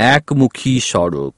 একমুখী সড়ক।